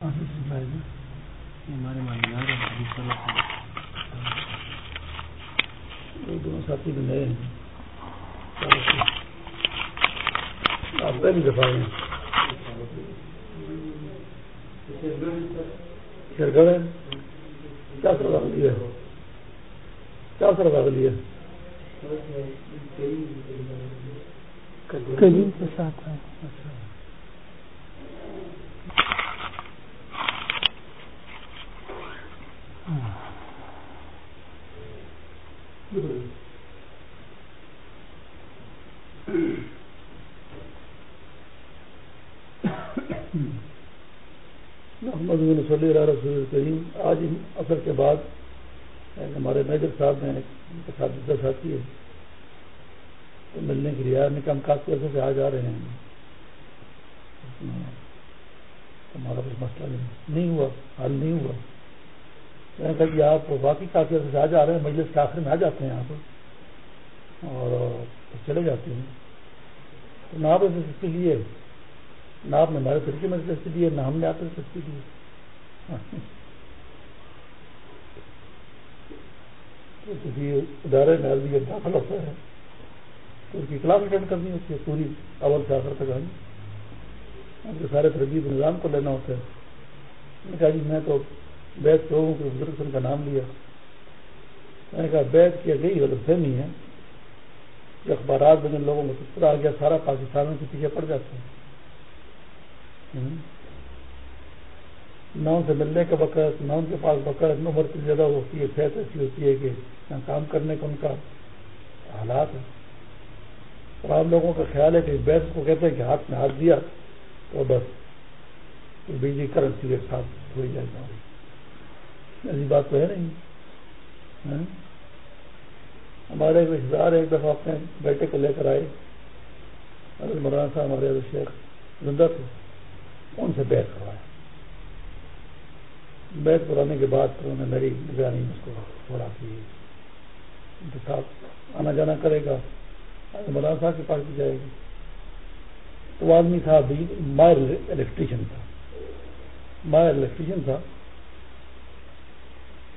ہمارے دونوں ساتھی بھی نئے آپ پہلی ہے کیا سر رکھ لیا کیا سر لیا کریم کے ساتھ ہے اچھا محمد بن صلی اللہ رسول کریم آج اثر کے بعد یعنی ہمارے میجر صاحب نے یعنی ساتھ ساتھی ہے، تو ملنے کے لیے آنے کا ہم کافی عرصے سے آ جا رہے ہیں۔ ہمارا کچھ مسئلہ نہیں ہوا، حل نہیں ہوا۔ میں نے کہا کہ آپ باقی کافی عرصے سے آ جا رہے ہیں، مجلس کے آخر میں آ جاتے ہیں آپ۔ اور چلے جاتے ہیں۔ تو نہ آپ اس کے لیے، نہ آپ نے ہمارے طریقے میں دلچسپی دی ہے نہ ہم نے آپ دلچسپی دی کسی ادارے میں آدمی جب داخل ہوتا ہے تو اس کی کلاس اٹینڈ کرنی ہوتی ہے، پوری اول سے آخر تک آئی ان کے سارے تربیت نظام کو لینا ہوتا ہے۔ میں نے کہا جی میں تو بیت لوگوں کے بزرگ کا نام لیا۔ میں نے کہا بیت کیا گئی غلط فہمی ہے کہ اخبارات میں جن لوگوں کو کس آ گیا، سارا پاکستانوں کے پیچھے پڑ جاتے ہیں۔ نہ ان سے ملنے کا وقت، نہ ان کے پاس وقت، نہ عمر کی زیادہ ہوتی ہے، صحت ایسی ہوتی ہے کہ نہ کام کرنے کا ان کا حالات ہے اور عام لوگوں کا خیال ہے کہ بیس کو کہتے ہیں کہ ہاتھ میں ہاتھ دیا تو بس۔ بجلی کرنسی کے ساتھ ہوئی جائے گا۔ ایسی بات تو ہے نہیں۔ ہاں؟ ہمارے ایک رشتے دار ایک دفعہ اپنے بیٹے کو لے کر آئے۔ حضرت مولانا صاحب ہمارے شیخ زندہ تھے۔ ان سے بیت کروایا بیت کرانے کے بعد پھر انہوں نے میری نگرانی اس کو تھوڑا سی ساتھ آنا جانا کرے گا۔ مولانا صاحب کے پاس بھی جائے گی۔ تو وہ آدمی تھا ابھی مائر الیکٹریشین تھا۔ مائر الیکٹریشین تھا۔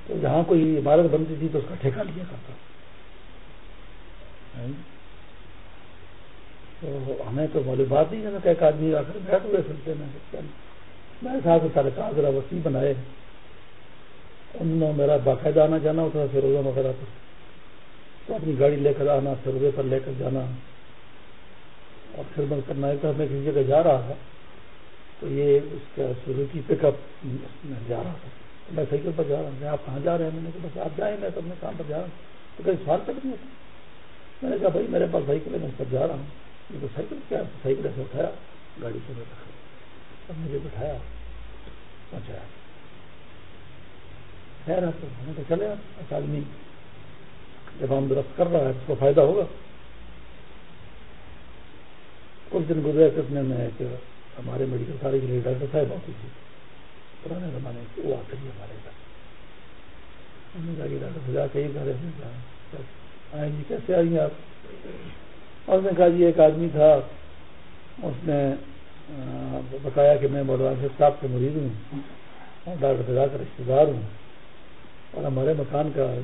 تو جہاں کوئی عمارت بنتی تھی تو اس کا ٹھیکہ لیا کرتا۔ ہاں۔ تو ہمیں تو معلومات نہیں ہے کہ ایک آدمی آ کر بیٹھ ہوئے سلتے میں۔ میرے ساتھ سارے کہا ذرا وسیع بنائے۔ انہوں نے میرا باقاعدہ آنا جانا ہوتا تھا فیروزہ وغیرہ پر۔ تو اپنی گاڑی لے کر آنا فیروزے پر لے کر جانا۔ اور خدمت کرنا ایک میں کسی جگہ جا رہا تھا، تو یہ اس کا سوزوکی پک اپ میں جا رہا تھا۔ میں سائیکل پر جا رہا ہوں۔ آپ کہاں جا رہے ہیں؟ میں نے کہا، بس آپ جائیں، میں تو اپنے کام پر جا رہا ہوں۔ تو کہیں سوال تک نہیں ہوتا میں نے کہا، بھائی، میرے پاس سائیکل ہے، میں اس پر جا رہا ہوں۔ یہ تو سائیکل کیا سائیکل ایسے اٹھایا، گاڑی سے میں مجھے بٹھایا، پہنچایا۔ خیر آپ ہمیں تو چلے آپ آدمی جب ہم درخت کر رہا ہے اس کو فائدہ ہوگا۔ کچھ دن گزرے کتنے میں ایک ہمارے میڈیکل کالج کے لیے ڈاکٹر صاحب آتی تھی پرانے زمانے میں وہ آتے ہی ہمارے گھر ہم نے کہا کہ ڈاکٹر سجا کے ہی گھر آئیں جی کیسے آئیں آپ؟ اور نے کہا جی ایک آدمی تھا، اس نے بتایا کہ میں مولانا صاحب کے مریض ہوں اور ڈاکٹر سجا کا رشتے دار ہوں۔ اور ہمارے مکان کا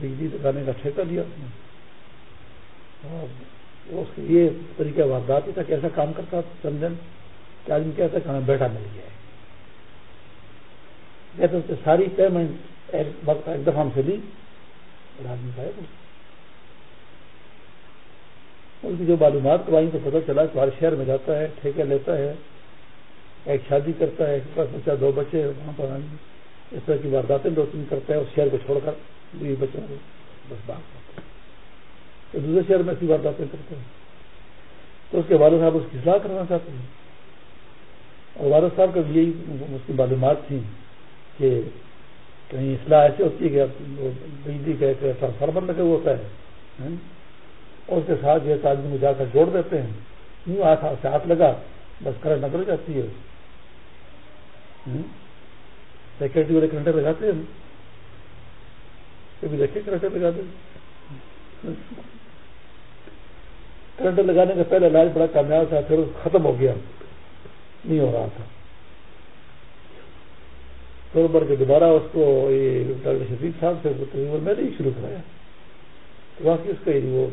بجلی لگانے کا ٹھیکہ دیا اس نے۔ اور اس کے یہ طریقہ واردات ہی تھا کیسا کام کرتا چند دن کہ آدمی کہتا کہ ہمیں بیٹھا مل گیا ہے۔ کہتے اس ساری پیمنٹ ایک ایک دفعہ ہم سے لی۔ اور آدمی کا ان کی جو معلومات کروائی تو پتہ چلا کہ ہر شہر میں جاتا ہے ٹھیکے لیتا ہے، ایک شادی کرتا ہے، ایک بچہ، دو بچے، وہاں پر آئیں اس طرح کی وارداتیں دو تین کرتا ہے اس شہر کو چھوڑ کر دوسرے بچوں کو بس بات۔ تو دوسرے شہر میں ایسی وارداتیں کرتے ہیں۔ تو اس کے والد صاحب اس کی اصلاح کرنا چاہتے ہیں۔ اور والد صاحب کا یہی اس کی معلومات تھیں کہ کہیں اصلاح ایسی ہوتی ہے کہ بجلی کا ایک ٹرانسفارمر لگا ہوا ہوتا ہے اور اس کے ساتھ جو آدمی کو جا کر جوڑ دیتے ہیں۔ یوں ہاتھ سے ہاتھ لگا، بس کرنٹ نکل جاتی ہے۔ سیکورٹی والے کرنٹر لگاتے ہیں۔ کبھی دیکھے کرنٹر لگاتے ہیں۔ کرنٹر لگانے کا پہلا علاج بڑا کامیاب تھا، پھر ختم ہو گیا۔ نہیں ہو رہا تھا۔ تو بھر کے دوبارہ اس کو یہ ڈاکٹر شفیق صاحب سے تقریباً میں نے ہی شروع کرایا۔ تو باقی اس کا وہ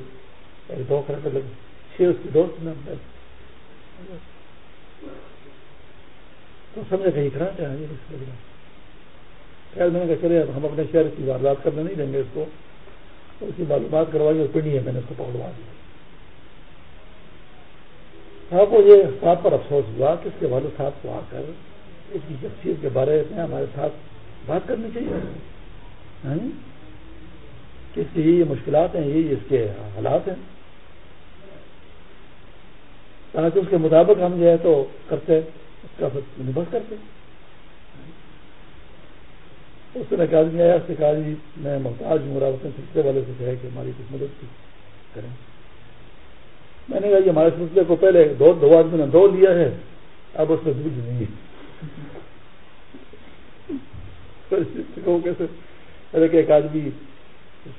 دو کرنے لگے۔ چھ اس کی دوست نے تو سمجھے کہیں کرا چاہیں خیر میں نے کہا چلے ہم اپنے شہر کی واردات کرنے نہیں دیں گے اس کو۔ اس کی معلومات کروائی اور پنڈی ہے، میں نے اس کو پکڑوا دیا صاحب کو یہ صاحب پر افسوس ہوا کہ اس کے والد صاحب کو آ کر اس کی شخصیت کے بارے میں ہمارے ساتھ بات کرنی چاہیے۔ کہ اس کی یہ مشکلات ہیں، یہ اس کے حالات ہیں۔ تاکہ اس کے مطابق ہم جو ہے تو کرتے، اس کا نبس کرتے۔ اس نے ایک آدمی آیا، اس نے کہا جی میں محتاج ہوں اور اپنے سلسلے والے سے کہے کہ ہماری کچھ مدد کی کریں۔ میں نے کہا جی ہمارے سلسلے کو پہلے دو دو آدمی نے دو لیا ہے، اب اس میں دودھ نہیں ہے۔ کیسے؟ ایک آدمی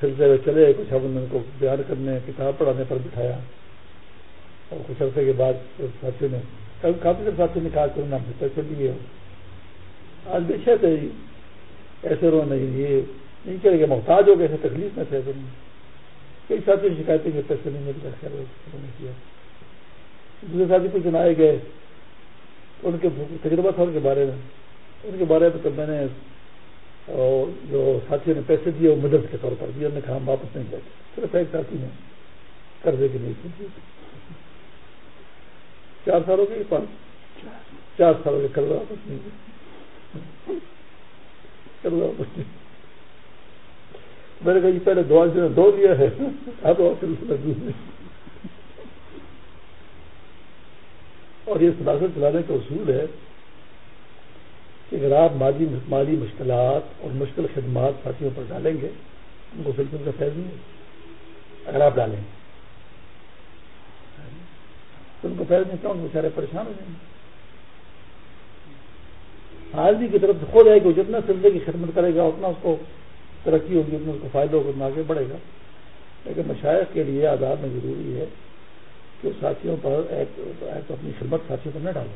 سلسلے میں چلے، کچھ ہم ان کو بیان کرنے، کتاب پڑھانے پر بٹھایا۔ اور کچھ عرصے کے بعد ساتھیوں نے، کافی سارے ساتھیوں نے کہا کہ انہوں نے پیسے دیے آج بھی تھے ایسے رو نہیں، یہ نہیں کرے گا محتاج ہو گئے، ایسے تکلیف میں تھے۔ کئی ساتھی شکایتیں کہ پیسے نہیں مل رہے کیا دوسرے ساتھی کچھ سنائے گئے۔ ان کے تجربہ تھا ان کے بارے میں۔ ان کے بارے میں تو میں نے جو ساتھیوں نے پیسے دیے، وہ مدد کے طور پر دیا نے کہا ہم واپس نہیں لیتے صرف ایک ساتھی نے قرضے کی نہیں کی چار سالوں کے پانچ چار سالوں کے قرضہ واپس نہیں قرضہ واپس میں نے کہا یہ پہلے دو نے دو لیا ہے۔ اب اور مطلب اور یہ سلاسل چلانے کا اصول ہے کہ اگر آپ مالی مالی مشکلات اور مشکل خدمات ساتھیوں پر ڈالیں گے، ان کو بالکل کا فیض نہیں اگر آپ ڈالیں۔ گے تو ان کو فیض نہیں، کیوں؟ بیچارے پریشان ہو جائیں گے۔ آدمی کی طرف سے خود ہے کہ جتنا سلسلے کی خدمت کرے گا، اتنا اس کو ترقی ہوگی، اتنا اس کو فائدہ ہوگا، اتنا آگے بڑھے گا۔ لیکن مشاعر کے لیے آزاد میں ضروری ہے کہ ساتھیوں پر ایک اپنی خدمت ساتھیوں پر نہ ڈالو۔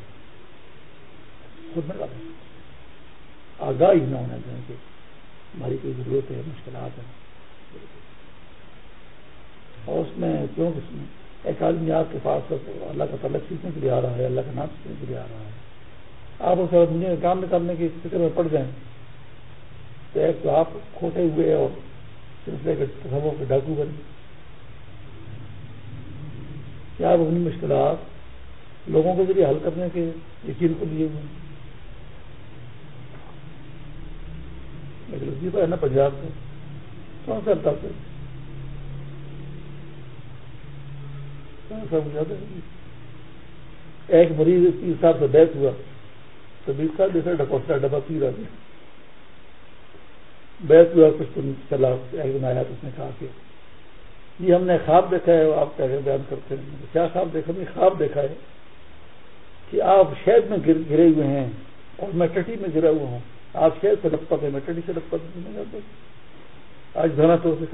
خود نہ ڈالو۔ آگاہی نہ ہونا چاہیے کہ ہماری کوئی ضرورت ہے، مشکلات ہیں۔ اور اس میں کیوں؟ ایک آدمی آپ کے پاس اللہ کا تعلق سیکھنے کے لیے آ رہا ہے، اللہ کا نام سیکھنے کے لیے آ رہا ہے۔ آپ اس اسے دنیا کام نکالنے کی فکر میں پڑ جائیں تو ایک تو آپ کھوٹے ہوئے اور سلسلے کے تصور کے ڈاکو بنے کیا آپ اپنی مشکلات لوگوں کے ذریعے حل کرنے کے یقین کو لیے ہوئے لطیفہ ہے نا پنجاب سے کون سا الطاف سے۔ ایک مریض تیس سال سے بیس ہوا۔ تو بیس سال جیسے ڈبا پی رہا تھا۔ بیس ہوا کچھ دن چلا ایک دن آیا تو اس نے کہا کہ یہ ہم نے خواب دیکھا ہے، آپ کیا بیان کرتے ہیں۔ کیا خواب دیکھا؟ ہم نے خواب دیکھا ہے کہ آپ شہد میں گرے ہوئے ہیں اور میں ٹٹی میں گرا ہوا ہوں۔ آپ شہر سے لپت ہے میں ٹڈی سے لپت نہیں آج دھنا تو سے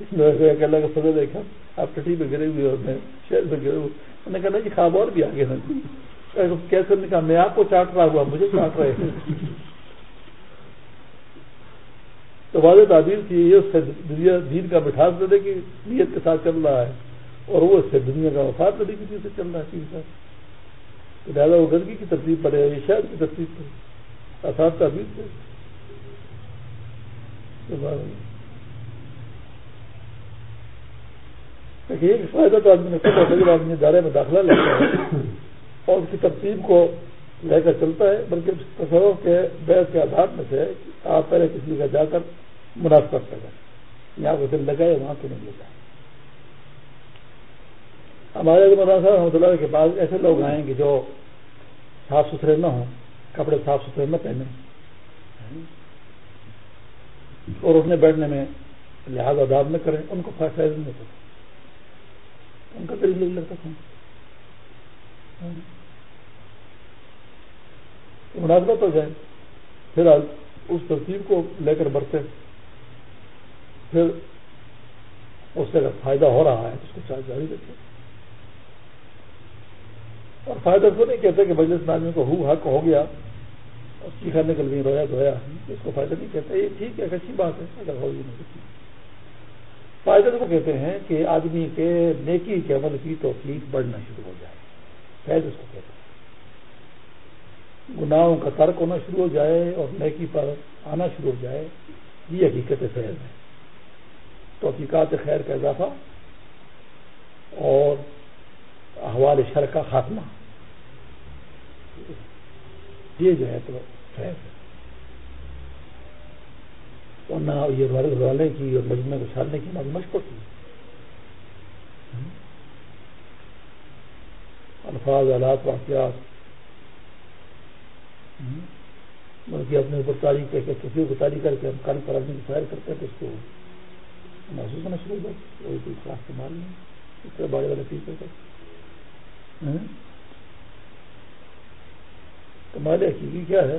کام اللہ کا فضل دیکھا، آپ ٹٹی پہ گرے ہوئے اور میں شہر میں گرے ہوئے۔ میں نے کہا جی خواب اور بھی آگے کیسے نے کہا میں آپ کو چاٹ رہا ہوا مجھے چاٹ رہے ہیں۔ تو واضح تعبیر کی یہ اس سے دنیا دین کا مٹھاس دینے کی نیت کے ساتھ چل رہا ہے۔ اور وہ اس سے دنیا کا وفات دینے کی نیت سے چل رہا ہے۔ تین ساتھ لہٰذا وہ گندگی کی ترتیب پر ہے، یہ شہر کی ترتیب پر آسان تعبیر سے۔ ایک فائدہ تو آدمی نے آدمی دائرے میں داخلہ لیتا ہے۔ اور اس کی ترتیب کو لے کر چلتا ہے، بلکہ تصور کے بیس کے آدھار میں سے آپ پہلے کسی کا جا کر مناسبت کریں یہاں کو دل لگائے، وہاں کو نہیں لگائے۔ ہمارے مولانا صاحب رحمۃ اللہ کے پاس ایسے لوگ آئیں کہ جو صاف ستھرے نہ ہوں، کپڑے صاف ستھرے نہ پہنے اور اٹھنے بیٹھنے میں لحاظ آداب نہ کریں، ان کو فائدہ نہیں ہوتا۔ ان کا قریب لگتا تھا مناسبت ہو جائے۔ پھر اس ترتیب کو لے کر برتے پھر اس سے اگر فائدہ ہو رہا ہے تو اس کو چارج جاری رکھے اور فائدہ تو نہیں کہتے کہ مجلس میں آدمی کو ہو، حق ہو گیا، اور چیخا نکل گئی رویا دھویا اس کو فائدہ نہیں کہتے۔ یہ ٹھیک ہے اچھی بات ہے، اگر ہوگی نہیں فائدہ تو کہتے ہیں کہ آدمی کے نیکی کے عمل کی توفیق بڑھنا شروع ہو جائے۔ فیض اس کو کہتے ہیں۔ گناہوں کا ترک ہونا شروع ہو جائے اور نیکی پر آنا شروع ہو جائے، یہ حقیقت فیض ہے۔ توفیقات خیر کا اضافہ اور احوال شر کا خاتمہ۔ یہ جو ہے تو فیض ہے۔ نہ یہ رولنے کی اور مجموعے کو چھالنے کی نہ مشق ہوتی الفاظ، آلات، واقعات۔ بلکہ اپنے اوپر تاریخ کر کے کسی کو تاریخ کر کے ہم کل پر آدمی فائر کرتے ہیں تو اس کو محسوس ہونا شروع ہو جائے کوئی کوئی خاص استعمال نہیں، اس طرح بڑے والے چیز کرتے ہاں؟ کمال حقیقی کیا ہے؟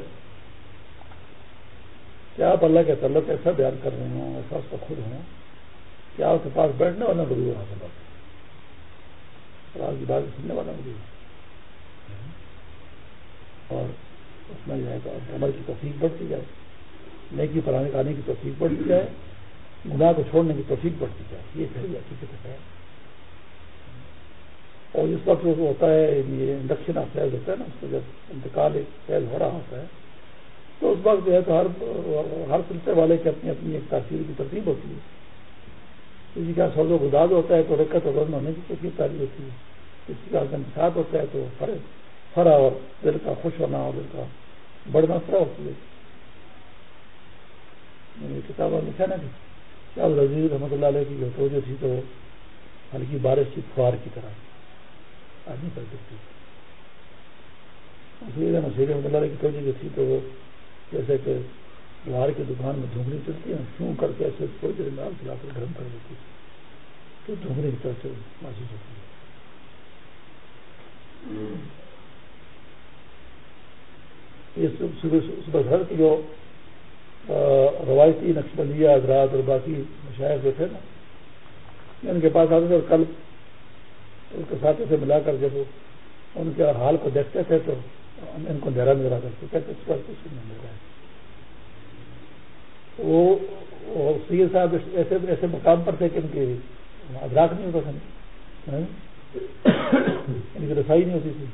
کہ آپ اللہ کے تعلق ایسا بیان کر رہے ہوں، ایسا اس کا خود ہوں کہ آپ کے پاس بیٹھنے والا ضرور حاصل ہوتا اور آپ کی بات سننے والا ضرور اور اس میں جو ہے تو عمل کی توفیق بڑھتی جائے، نیکی پرانے آنے کی توفیق بڑھتی جائے، گناہ کو چھوڑنے کی توفیق بڑھتی جائے۔ یہ صحیح حقیقت ہے۔ اور جس وقت ہوتا ہے، یہ انڈکشن آف فیض ہوتا ہے نا، اس کو جب انتقال فیض ہو رہا ہوتا ہے تو اس وقت جو ہے تو ہر ہر سلسلے والے کی اپنی اپنی ایک تاثیر کی ترتیب ہوتی ہے۔ کسی کا سوز و گزار ہوتا ہے تو رکت اور رن ہونے کی کوشش تاری ہوتی ہے۔ کسی کا ساتھ ہوتا ہے تو فرا اور دل کا خوش ہونا اور دل کا بڑھنا فرا ہوتی ہے۔ کتاب لکھا نا جی۔ کہ رضی رحمۃ اللہ علیہ کی جو توجہ تھی تو ہلکی بارش کی فوار کی طرح آدمی کر دیتی رحمۃ اللہ علیہ کی توجہ جو تھی تو وہ جیسے کہ لوہار کی دکان میں جھونگڑی چلتی ہے شوں کر کے ایسے تھوڑی دیر نال چلا کر گرم کر دیتی تو جھونگڑی کی طرف سے محسوس ہوتی ہے۔ یہ صبح گھر کی جو روایتی نقش بندیہ حضرات اور باقی مشاعر جو تھے نا، ان کے پاس آتے تھے اور کل ان کے ساتھ سے ملا کر جب ان کے حال کو دیکھتے تھے تو ان کو اندھیرا نظر آتا تھا کہتے اس پر کچھ نہیں مل رہا ہے وہ سی صاحب ایسے ایسے مقام پر تھے کہ ان کی ادراک نہیں ہوتا تھا۔ ہاں؟ ان کی رسائی نہیں ہوتی تھی۔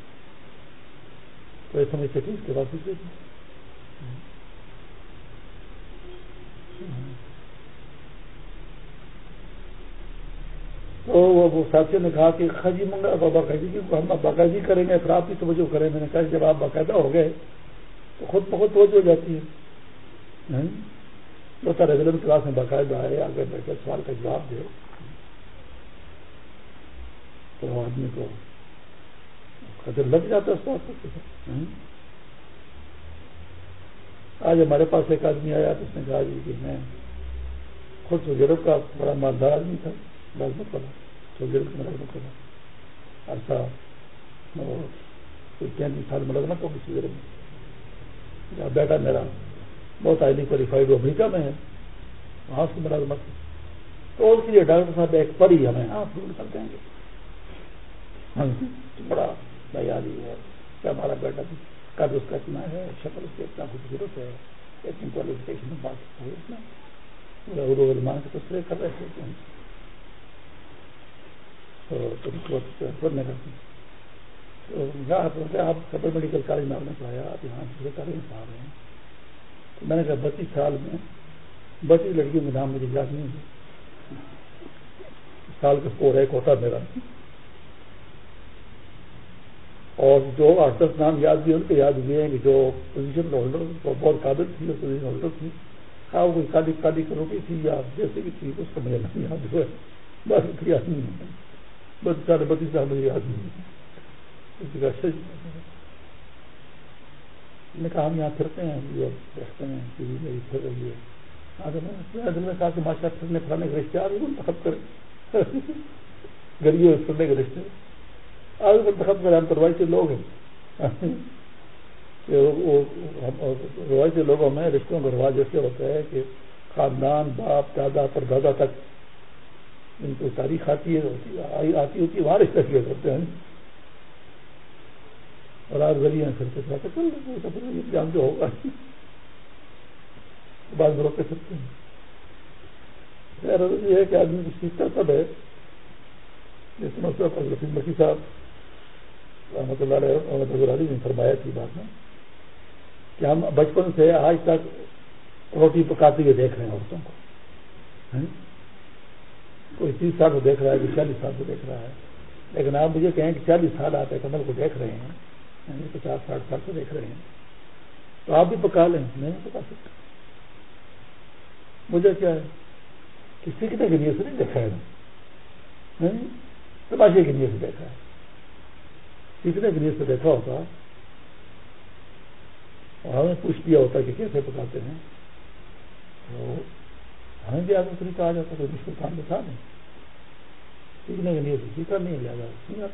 تو ایسے سمجھ سکے اس کے بعد تو وہ ساتھیوں نے کہا کہ خجی منگا باقاعدگی جی ہم باقاعدگی جی کریں گے پھر آپ کی توجہ کریں۔ میں نے کہا جب آپ باقاعدہ ہو گئے تو خود بخود توجہ ہو جاتی ہے۔ دو سارے ضلع کلاس میں باقاعدہ آئے، آگے بیٹھے سوال کا جواب دے۔ تو آدمی کو قدر لگ جاتا ہے اس بات آج ہمارے پاس ایک آدمی آیا، تو اس نے کہا جی کہ میں خود تجرب کا بڑا مالدار آدمی تھا۔ ملازمت والا تجرب کی ملازمت والا عرصہ پینتیس سال ملازمت ہو کسی میں۔ بیٹا میرا، بہت ہائیلی کوالیفائڈ امریکہ میں ہے۔ وہاں اس کی ملازمت۔ تو اس کے لیے ڈاکٹر صاحب ایک پری ہمیں آپ ضرور کر دیں گے۔ ہاں، بڑا بیالی ہے۔ کیا ہمارا بیٹا بھی قد اس کا اتنا ہے؟ شکل اس کی اتنا خوبصورت ہے۔ اتنی کوالیفکیشن بات ہے اتنا۔ اردو علمان کے تصویر کر رہے تھے آپ سبر میڈیکل کالج میں آپ نے پڑھایا آپ یہاں دوسرے کالج میں پڑھا رہے ہیں تو میں نے کہا بتیس سال میں بتیس لڑکیوں کے نام مجھے یاد نہیں ہے سال کا اسکور ہے ایک ہوتا میرا اور جو آٹھ دس نام یاد بھی ان کے یاد ہوئے ہیں کہ جو پوزیشن ہولڈر بہت قابل تھی اور پوزیشن ہولڈر تھی ہاں کوئی کالی کالی کروٹی تھی یا جیسے بھی تھی اس کا مجھے نہیں یاد ہوا بس یاد نہیں ہے بس سارے بتیس سال مجھے یاد جی۔ نے کہا ہم یہاں پھرتے ہیں دیکھتے ہیں ٹی وی میں پھر رہی ہے۔ دل کہا کہ ماشاء پھرنے پھرانے کے رشتے آ رہے منتخب کرے گریے پھرنے کے رشتے۔ آگے منتخب کرے ہم تو روایتی لوگ ہیں۔ روایتی لوگوں میں رشتوں کا رواج ایسے ہوتا ہے کہ خاندان، باپ، دادا پر دادا تک ان کو تاریخ آتی ہے آتی ہوتی ہے وہاں رشتہ کیا کرتے ہیں۔ اور آپ گلیاں پھرتے پھرتے چل جو ہوگا۔ بعض روکے پھرتے ہیں۔ خیر یہ ہے کہ آدمی کو سیکھتا سب ہے۔ یہ سمجھتا لفیم بکی صاحب رحمۃ اللہ علیہ محمد علی نے فرمایا تھی بات میں کہ ہم بچپن سے آج تک روٹی پکاتے ہوئے دیکھ رہے ہیں عورتوں کو۔ ہاں؟ کوئی تیس سال کو دیکھ رہا ہے کوئی چالیس سال کو دیکھ رہا ہے۔ لیکن آپ مجھے کہیں کہ چالیس سال آپ ایک عمل کو دیکھ رہے ہیں۔ یعنی پچاس ساٹھ سال کو دیکھ رہے ہیں۔ تو آپ بھی پکا لیں۔ میں نہیں پکا سکتا۔ مجھے کیا ہے؟ کہ سیکھنے کے لیے سے نہیں دیکھا ہے۔ تماشے کے لیے سے دیکھا ہے۔ سیکھنے کے لیے سے دیکھا ہوتا۔ اور ہمیں پوچھ لیا ہوتا کہ کیسے پکاتے ہیں۔ تو جی، ہمیں بھی آگے طریقہ آ جاتا کوئی مشکل کام دکھا نہیں سیکھنے کے لیے سیکھا نہیں لیا جاتا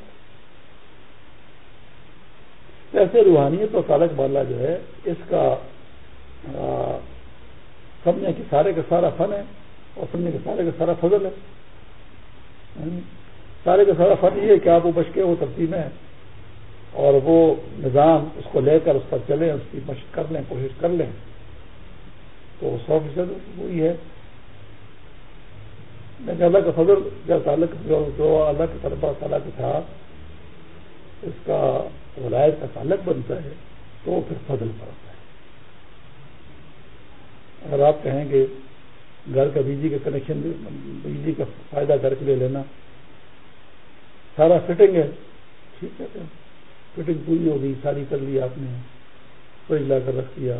ایسے روحانیت اور تالک بالا جو ہے، اس کا سمجھنے کی سارے کا سارا فن ہے اور سمجھنے کے سارے کا سارا فضل ہے۔ سارے کا سارا فن یہ ہے کہ آپ وہ بچ کے وہ ترتیب ہے اور وہ نظام اس کو لے کر اس پر چلیں، اس کی مشق کر لیں، کوشش کر لیں۔ تو سو فیصد وہی ہے۔ لیکن اللہ کا فضل جو تعلق جو اللہ کے طرف تعالیٰ کے ساتھ اس کا ولایت کا تعلق بنتا ہے، تو پھر فضل پڑتا ہے۔ اگر آپ کہیں کہ گھر کا بجلی کا کنیکشن بجلی کا فائدہ کر کے لے لینا، سارا فٹنگ ہے، ٹھیک ہے فٹنگ پوری ہو گئی، ساری کر لی آپ نے، فریج لا کر رکھ دیا،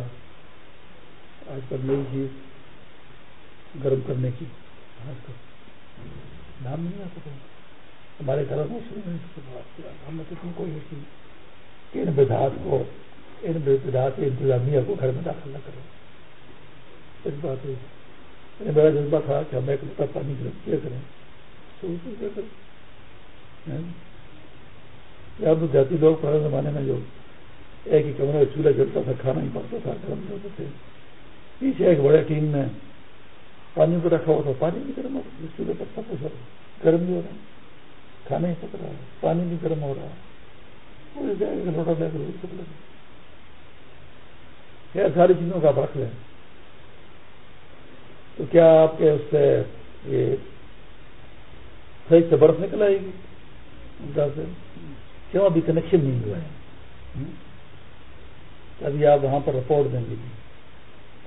آج کل نئی چیز گرم کرنے کی نام نہیں آتا ہمارے گھر میں ہم نے کتنی کوشش کی کہ ان بدعات کو، ان بدعات انتظامیہ کو گھر میں داخل نہ کریں اس بات ہے میرا جذبہ تھا کہ ہم ایک لطف پانی گرم کیا کریں؟ تو اب جاتی لوگ پرانے زمانے میں جو ایک ہی کمرے میں چولہا جلتا تھا، کھانا ہی پڑتا تھا، گرم ہوتے تھے۔ پیچھے ایک بڑے ٹیم میں پانی کو رکھا ہوا تھا، پانی بھی گرم ہو رہا چولہے پر سب کچھ گرم بھی ہو رہا ہے۔ کھانا ہی پک رہا ہے۔ پانی بھی گرم ہو رہا ہے۔ لوٹا لے کر خیر، ساری چیزوں کا آپ رکھ لیں۔ تو کیا آپ کے اس سے یہ فریج سے برف نکل آئے گی؟ کیوں ابھی کنیکشن نہیں ہوا ہے؟ ابھی آپ وہاں پر رپورٹ دیں گے۔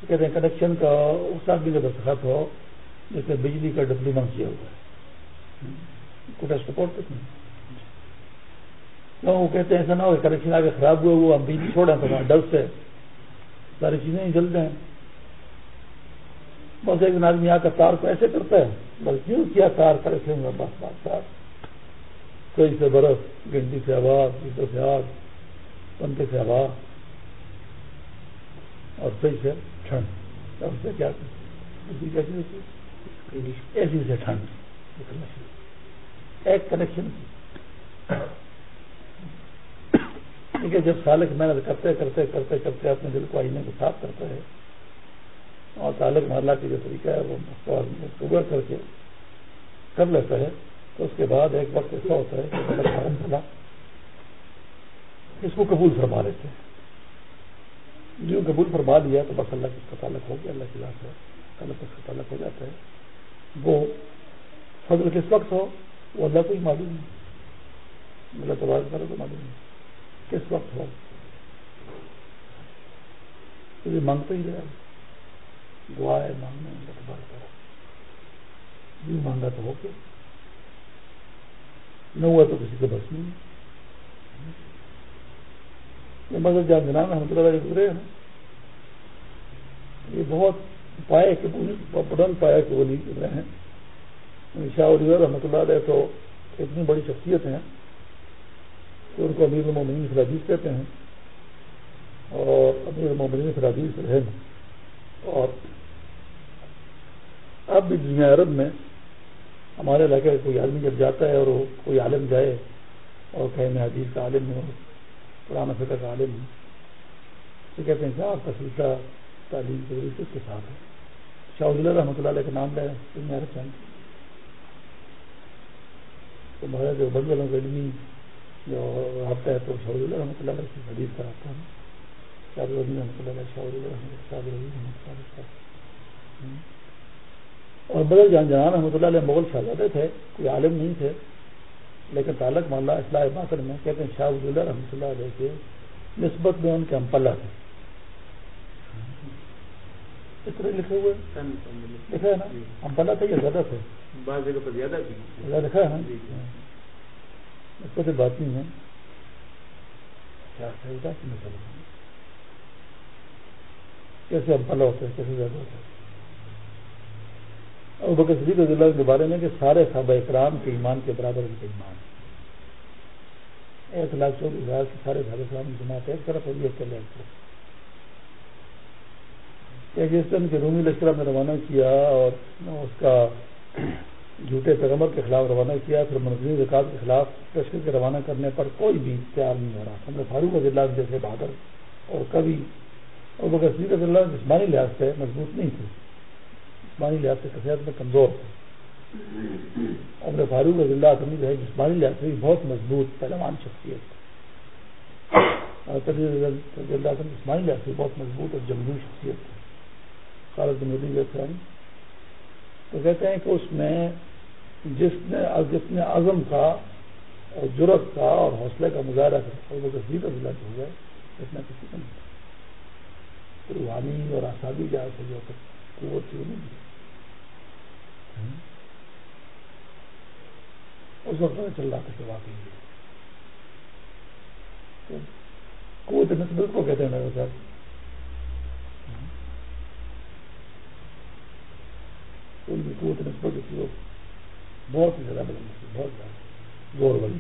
کہتے ہیں کنیکشن کا اس آدمی کا دستخط ہو جس نے بجلی کا ڈپلیما کیا ہوا ہے۔ کو ٹیسٹ کیوں وہ کہتے ہیں ایسا نہ ہو کنیکشن آگے خراب ہوئے وہ ہم بجلی چھوڑیں تو وہاں ڈل سے ساری چیزیں ہی جل جائیں بس ایک دن آدمی آ کر تار کو ایسے کرتا ہے، بس کیوں کیا تار کر کے بس بات تار کوئی سے برف گنڈی سے آواز پیسوں سے آگ پنکھے سے ہوا۔ اور صحیح سے اس سے کیا ایسی سے ٹھنڈ۔ ایک کنیکشن کیونکہ جب سالک محنت کرتے کرتے کرتے کرتے اپنے دل کو آئینے کو صاف کرتا ہے، اور سالک محلہ کی جو طریقہ ہے، وہ صبح کر کے کر لیتا ہے، تو اس کے بعد ایک وقت ایسا ہوتا ہے کہ اس کو قبول فرما لیتے ہیں۔ جو قبول فرما لیا تو بس اللہ کا تعلق ہو گیا، اللہ کی ذات ہے، اللہ کا تعلق ہو جاتا ہے۔ وہ فضل کس وقت ہو؟ وہ اللہ کو ہی معلوم ہے۔ اللہ تبارک تعالیٰ کو معلوم ہے۔ کس وقت ہو؟ یہ مانگتے ہی رہا دعا ہے، مانگنا اللہ تبارک تعالیٰ۔ جو مانگا تو ہو کے نہ ہوا تو کسی کو بس نہیں یہ مذہب جان جناب احمد اللہ گزرے ہیں۔ یہ بہت پائے کہ بلند پایا کہ ولی گزرے ہیں۔ شاہ ولی رحمۃ اللہ علیہ تو اتنی بڑی شخصیت ہیں کہ ان کو امیر المومنین فلادیز کہتے ہیں۔ اور امیر المومنین فلادیز رہے اور اب بھی دنیا عرب میں ہمارے علاقے میں کوئی آدمی جب جاتا ہے اور وہ کوئی عالم جائے اور کہیں میں حدیث کا عالم ہوں پرانا فکر کا عالم ہوں۔ تو کہتے ہیں کہ آپ کا سلسلہ تعلیم کی وجہ اس کے ساتھ ہے۔ شاہ اللہ رحمۃ اللہ علیہ کا نام لے دنیا رکھ جائیں تو ہمارے جو بند والوں کے علمی جو آتا ہے، تو شعور اللہ رحمۃ اللہ علیہ کی حدیث کراتا ہوں شاہ رحمۃ اللہ علیہ شعور اللہ رحمۃ اللہ رحمۃ اللہ علیہ اور بدل جان جہان رحمۃ اللہ علیہ مغل شہزادے تھے، کوئی عالم نہیں تھے۔ لیکن تعلق مالا اصلاح باطن میں کہتے ہیں شاہ اللہ رحمۃ اللہ علیہ کے نسبت میں ان کے امپلہ تھے۔ اس طرح لکھے ہوئے لکھا ہے نا؟ امپلہ تھے یا زیادہ تھے؟ زیادہ لکھا ہے نا؟ جی، جی۔ نسبت بات نہیں ہے۔ کیسے ہوتے ہیں؟ کیسے زیادہ ہوتے ہیں؟ اور بکر صدیق رضی اللہ کے بارے میں کہ سارے صحابہ اکرام کے ایمان کے برابر ان کے ایمان ایک لاکھ چوبیس ہزار کے سارے صحابہ اکرام کی جماعت ایک طرف ہوگی ایک ایک طرف۔ جس دن کے رومی لشکر نے روانہ کیا اور اس کا جھوٹے پیغمبر کے خلاف روانہ کیا، پھر منظوری زکات کے خلاف لشکر کے روانہ کرنے پر کوئی بھی تیار نہیں ہو رہا۔ ہم نے فاروق رضی اللہ جیسے بہادر اور کبھی اور بکر صدیق رضی اللہ جسمانی لحاظ سے مضبوط نہیں تھے۔ جسمانی لحاظ سے کثرت میں کمزور تھے۔ عمر فاروق رضی اللہ عنہ جو ہے جسمانی لحاظ سے بھی بہت مضبوط پہلوان شخصیت اور جسمانی لحاظ سے بہت مضبوط اور جنگجو شخصیت تھی خالد مودی جیسے تو کہتے ہیں کہ اس میں جس نے جس نے عزم کا اور جرت کا اور حوصلے کا مظاہرہ کر اور وہ تصدیق کا ضلع ہو جائے اس میں کسی کا نہیں۔ روحانی اور آسادی جہاں سے جو قوت تھی نہیں۔ اس وقت پتہ چل رہا تھا کہ واقعی قوت نسبت کو کہتے ہیں میرے صاحب۔ ان کی قوت نسبت ہوتی ہے بہت ہی زیادہ بلند بہت زیادہ۔ زور والی۔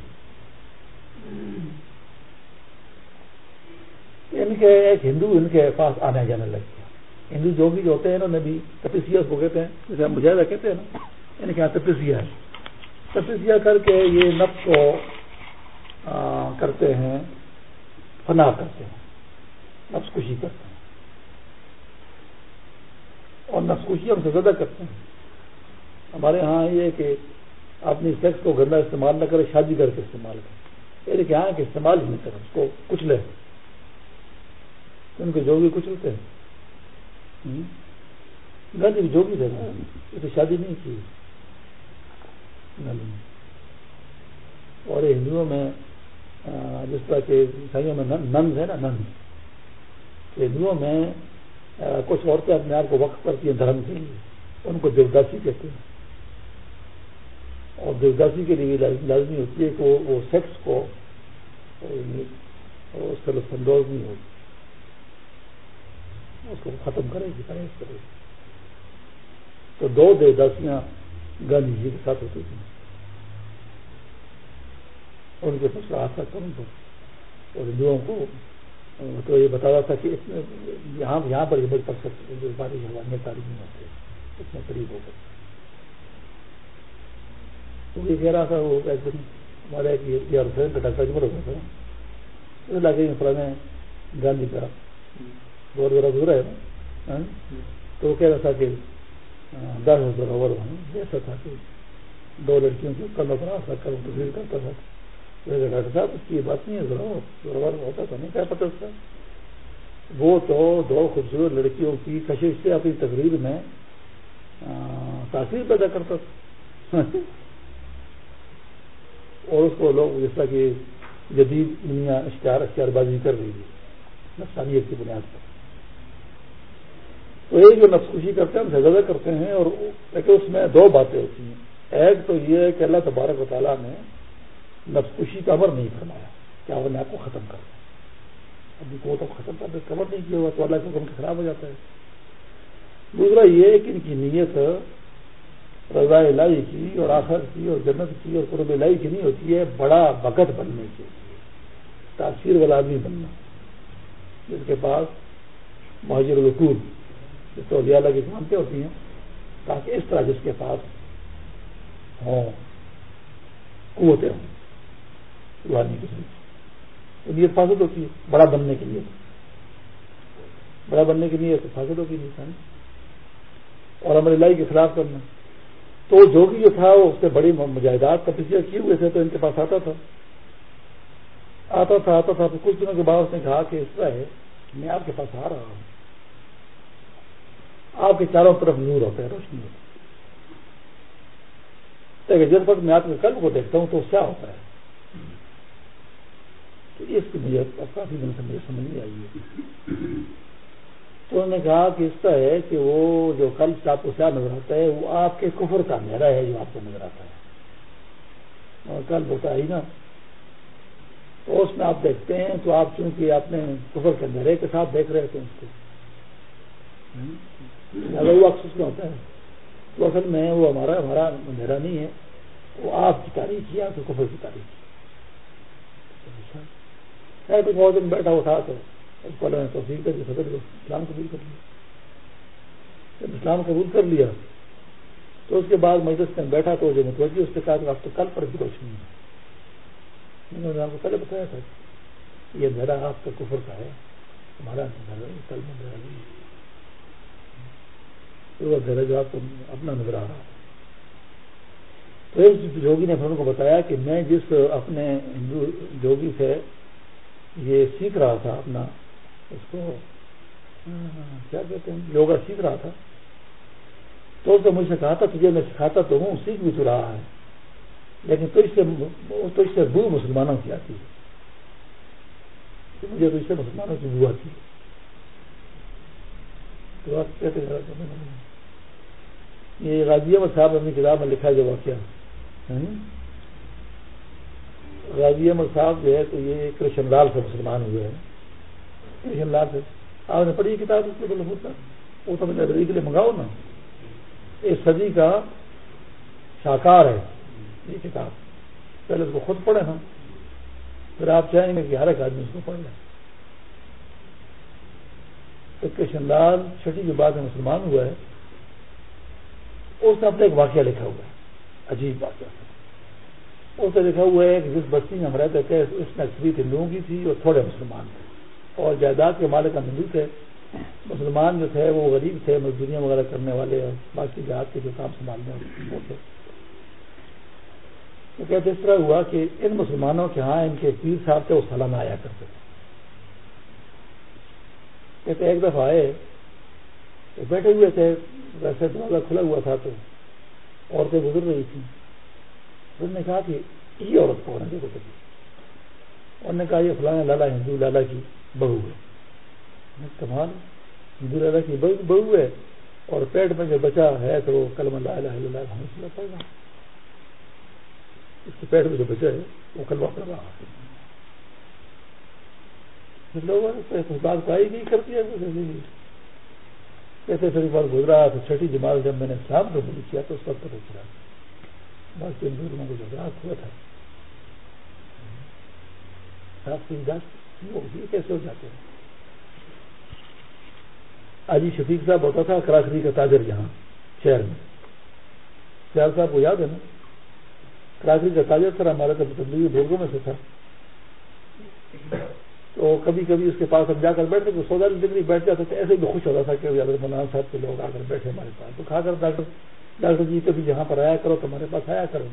یعنی ان کے ایک ہندو، ان کے پاس آنے جانے لگ گیا ہندو جو بھی ہوتے ہیں انہوں نے بھی تپسیا کو کہتے ہیں۔ جیسے ہم مجاہدہ کہتے ہیں نا یعنی ان کے یہاں تپسیا ہے۔ تپسیا کر کے یہ نفس کو کرتے ہیں، فنا کرتے ہیں۔ نفس کشی کرتے ہیں۔ اور نفس کشی ہم سے زیادہ کرتے ہیں۔ ہمارے ہاں یہ کہ اپنی سیکس کو گندا استعمال نہ کرے شادی کر کے استعمال کرے یعنی کہ یہاں کے استعمال ہی نہیں کرے اس کو کچھ لے ان کے جو بھی کچھ ہوتے ہیں گاندھی جو بھی تھے نا تو شادی نہیں کی۔ اور ہندوؤں میں جس طرح کے عیسائیوں میں نند ہے نا نند ہندوؤں میں کچھ عورتیں اپنے آپ کو وقت کرتی ہیں، دھرم کے لیے۔ ان کو دیوداسی کہتے ہیں۔ اور دیوداسی کے لیے لازمی ہوتی ہے کہ وہ سیکس کو اس کا لطف اندوز نہیں ہوگی اس کو ختم کرے گی پرہیز کرے گی تو دو دیوداسیاں گاندھی جی کے ساتھ ہوتی تھیں ان کے پاس حادثہ کروں تو اور ہندوؤں کو تو یہ بتا رہا تھا کہ اس میں یہاں یہاں پر یہ پڑ سکتے جو بارش ہوا تاریخ نہیں ہوتے اتنے قریب ہو گئے یہ کہہ رہا تھا وہ ایک دن ہمارے ڈاکٹر اجمر ہو گیا تھا علاقے میں پرانے گاندھی کا دور دورہ گزرا ہے۔ ہاں؟ تو وہ کہہ رہا تھا کہ دس ہزار اوور ایسا تھا کہ دو لڑکیوں کو کل پر آ کر تصویر کرتا تھا۔ ڈاکٹر صاحب، اس کی یہ بات نہیں ہے ضرور ہوتا تھا نہیں کیا پتہ اس کا۔ وہ تو دو خوبصورت لڑکیوں کی کشش سے اپنی تقریر میں تاثیر پیدا کرتا تھا۔ اور اس کو لوگ جس طرح کہ جدید دنیا اشتہار اشتہار بازی کر رہی ہے۔ نفسانیت کی بنیاد پر۔ تو یہ جو نفس کرتے ہیں، ہم زیادہ کرتے ہیں اور اس میں دو باتیں ہوتی ہیں۔ ایک تو یہ ہے کہ اللہ تبارک و تعالیٰ نے نفس کا امر نہیں فرمایا کہ آپ نے آپ کو ختم کر دیا ابھی کو تو ختم کر دے کور نہیں کیا ہوا تو اللہ کے حکم خراب ہو جاتا ہے۔ دوسرا یہ کہ ان کی نیت رضا الہی کی اور آخر کی اور جنت کی اور قرب الہی کی نہیں ہوتی ہے بڑا بکت بننے کی تاثیر والا آدمی بننا۔ جس کے پاس مہاجر القور جس کو اللہ کی مانتے ہوتی ہیں؟ تاکہ اس طرح جس کے پاس ہوں قوتیں ہوں روحانی قسم کی نیت فاصل ہوتی ہے، بڑا بننے کے لیے۔ بڑا بننے کے لیے فاصل ہوتی ہے اور امر اللہ کے خلاف کرنا۔ تو جو بھی جو تھا اس سے بڑی مجاہدات کا پیچھے کیے ہوئے تھے، تو ان کے پاس آتا تھا۔ آتا تھا آتا تھا، تو کچھ دنوں کے بعد اس نے کہا کہ اس طرح ہے، میں آپ کے پاس آ رہا ہوں۔ آپ کے چاروں طرف نور ہوتا ہے روشنی ہوتی ہے۔ جس وقت میں آپ کے قلب کو دیکھتا ہوں تو کیا ہوتا ہے؟ تو اس کی مجھے کافی دن سے مجھے سمجھ نہیں آئی ہے۔ تو انہوں نے کہا کہ اس طرح ہے کہ وہ جو کل آپ کو کیا نظر آتا ہے، وہ آپ کے کفر کا میرا ہے جو آپ کو نظر آتا ہے۔ اور کل ہوتا ہی نا۔ تو اس میں آپ دیکھتے ہیں، تو آپ چونکہ آپ نے کفر کے اندھیرے کے ساتھ دیکھ رہے تھے اس کو۔ اگر وہ اکثر میں ہوتا ہے۔ تو اصل میں وہ ہمارا ہمارا اندھیرا نہیں ہے، وہ آپ کی تاریخ ہے آپ کے کفر کی تاریخ ہے تو بہت دن بیٹھا اٹھا تو اس کو توفیق کر کے صدر اسلام قبول کر لیا۔ جب اسلام قبول کر لیا، تو اس کے بعد مجلس میں بیٹھا تو جو متوجہ، اس سے کہا کہ آپ تو کل پر بھی روشنی ہے۔ میں نے آپ کو پہلے بتایا تھا یہ میرا آپ کا کفر کا ہے، ہمارا کل میں میرا نہیں وہ میرا جو آپ کو اپنا نظر آ رہا تو ایک جوگی نے کو بتایا کہ میں جس اپنے ہندو جوگی سے یہ سیکھ رہا تھا اپنا، اس کو، کیا کہتے ہیں، یوگا سیکھ رہا تھا، تو اس نے مجھ سے کہا تھا، تجھے میں سکھاتا تو ہوں، سیکھ بھی تو رہا ہے، لیکن تو اس سے، تو اس سے بو مسلمانوں کی آتی ہے۔ مجھے تو اس سے مسلمانوں کی بو آتی ہے۔ تو آپ کہتے یہ غازی احمد صاحب اپنی کتاب میں لکھا جو واقعہ ہاں جی؟ غازی احمد صاحب جو ہے تو یہ کرشن لال سے مسلمان ہوئے ہیں۔ کرشن لال سے۔ آپ نے پڑھی کتاب اس کے بولے وہ تو لائبریری کے لیے منگاؤ نا۔ اس صدی کا شاکار ہے۔ یہ کتاب۔ پہلے اس کو خود پڑھے نا پھر آپ چاہیں گے کہ ہر ایک آدمی اس کو پڑھ لیں تو کرشن لال چھٹی کے بعد میں مسلمان ہوا ہے۔ اس نے اپنا ایک واقعہ لکھا ہوا ہے، عجیب واقعہ اس نے لکھا ہوا ہے کہ جس بستی میں ہم رہتے تھے، اس میں اکثریت ہندوؤں کی تھی اور تھوڑے مسلمان تھے۔ اور جائیداد کے مالک کا ہندو تھے۔ مسلمان جو تھے، وہ غریب تھے، مزدوریاں وغیرہ کرنے والے اور باقی جہاد کے جو کام سنبھالنے والے تھے تو کہتے اس طرح ہوا کہ ان مسلمانوں کے ہاں ان کے پیر صاحب تھے، وہ سالانہ آیا کرتے تھے۔ کہتے ایک دفعہ آئے بیٹھے ہوئے تھے ویسے دروازہ کھلا ہوا تھا تو عورتیں گزر رہی تھیں۔ انہوں نے کہا کہ یہ عورت کو ہونے گزر رہی انہوں نے کہا یہ فلاں لالا ہندو لالا کی بہو ہے۔ کمال ہندو لالا کی بہو ہے اور پیٹ میں جو بچا ہے تو وہ کلم لا الہ الا اللہ ہمیں پڑھ رہا اس کے پیٹ میں جو بچا ہے وہ کلمہ پڑھ رہا ہے۔ لوگوں نے بات کو آئی نہیں کرتی ہے کیسے پھر ایک بار گزرا تو چھٹی جماعت جب میں نے اسلام قبول کیا تو اس وقت پتہ چلا۔ باقی لوگوں کو جذبات ہوا تھا۔ کیسے ہو جاتے ہیں؟ آجی شفیق صاحب ہوتا تھا کراچی کا تاجر یہاں شہر میں۔ سیال صاحب کو یاد ہے نا؟ کراچی کا تاجر سر ہمارے تو تبدیلی بزرگوں میں سے تھا۔ تو کبھی کبھی اس کے پاس ہم جا کر بیٹھتے تو سودا ڈگری بیٹھ جاتے تھے، ایسے بھی خوش ہوتا تھا کہ حضرت مولانا صاحب کے لوگ آ کر بیٹھے ہمارے پاس۔ تو کھا کر ڈاکٹر ڈاکٹر جی کبھی یہاں پر آیا کرو تو ہمارے پاس آیا کرو۔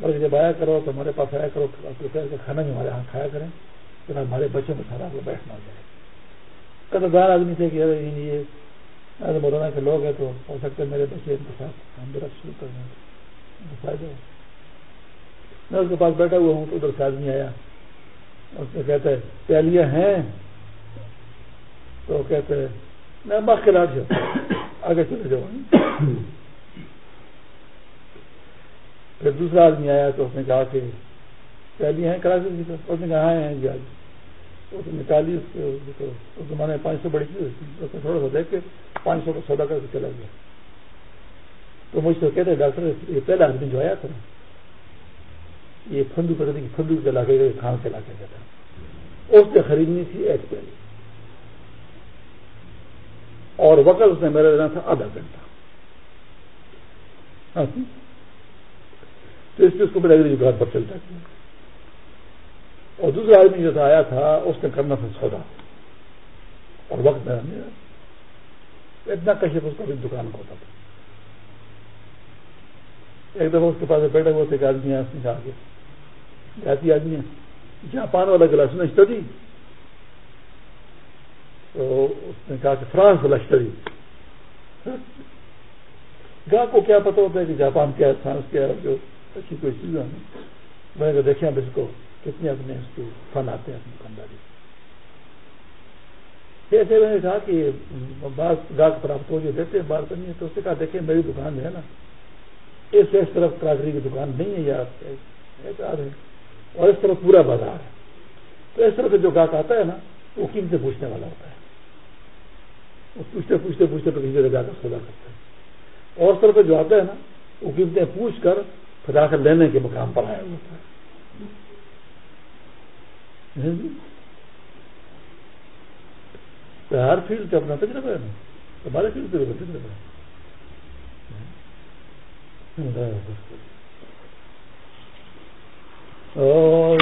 بلکہ جب آیا کرو تو ہمارے پاس آیا کرو کھانا بھی ہمارے یہاں کھایا کریں۔ پھر ہمارے بچوں میں سارا کو بیٹھنا جائے قدردار آدمی تھے کہ یہ مولانا کے لوگ ہیں تو ہو سکتے میرے بچے ان کے ساتھ ہم درخت شروع کر دیں۔ فائدہ میں اس کے پاس بیٹھا ہوا ہوں تو ادھر سے آدمی آیا۔ اس میں کہتے ہیں پہلیاں ہیں۔ تو کہتے ہیں، میں مخ کے لاٹ آگے چلے جاؤں پھر دوسرا آدمی آیا تو اس نے کہا کہ پہلیاں ہیں، کراچی کی اس نے کہا ہاں ہیں جی آج اس نے نکالی اس کے اس زمانے میں پانچ سو بڑی کی ہوئی اس نے تھوڑا سا دیکھ کے پانچ سو کا سودا کر کے چلا گیا۔ تو مجھ سے کہتے ڈاکٹر، یہ پہلا آدمی جو آیا تھا یہ فندو پکڑنے کی فندو کے علاقے گئے کھان کے علاقے کا تھا۔ اس نے خریدنی تھی ایک پہلی اور وقت اس نے میرا دینا تھا آدھا گھنٹہ۔ ہاں جی۔ تو اس پہ اس کو میرا گھر پر چل جاتی اور دوسرا آدمی جو تھا، آیا تھا، اس نے کرنا تھا سودا۔ اور وقت میرا میرا اتنا کشپ اس کو بھی دکان کو ہوتا تھا۔ ایک دفعہ اس کے پاس بیٹھے ہوئے تھے ایک آدمی آیا، اس نے کہا کہ جاتی آدمی ہے جاپان والا گلاس میں اسٹڈی تو اس نے کہا کہ فرانس والا اسٹڈی گاہ کو کیا پتا ہوتا ہے کہ جاپان کیا ہے، فرانس کیا ہے، جو اچھی کوئی چیز ہے۔ میں نے دیکھیں اب اس کو کتنے اپنے اس کے فن آتے ہیں، اپنی دکانداری ایسے میں نے کہا کہ بعض گاہک پر آپ توجہ دیتے ہیں، بات کرنی ہے۔ تو اس نے کہا، دیکھیں، میری دکان جو ہے نا، اس طرف کراکری کی دکان نہیں ہے یا اور اس طرف پورا بازار ہے۔ تو اس طرح سے جو گاہک آتا ہے نا، وہ قیمتیں پوچھنے والا ہوتا ہے۔ وہ پوچھتے پوچھتے پوچھتے تو کسی جگہ جا کر سودا کرتے ہیں اور اس طرح سے جو آتا ہے نا، وہ قیمتیں پوچھ کر پھر آ کر لینے کے مقام پر آیا ہوتا ہے۔ جی جی۔ ہر فیلڈ کا اپنا تجربہ ہے نا۔ ہمارے فیلڈ پہ تجربہ ہے۔ ہاں۔ ہاں۔ اور